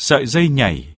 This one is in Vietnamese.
Sợi dây nhảy.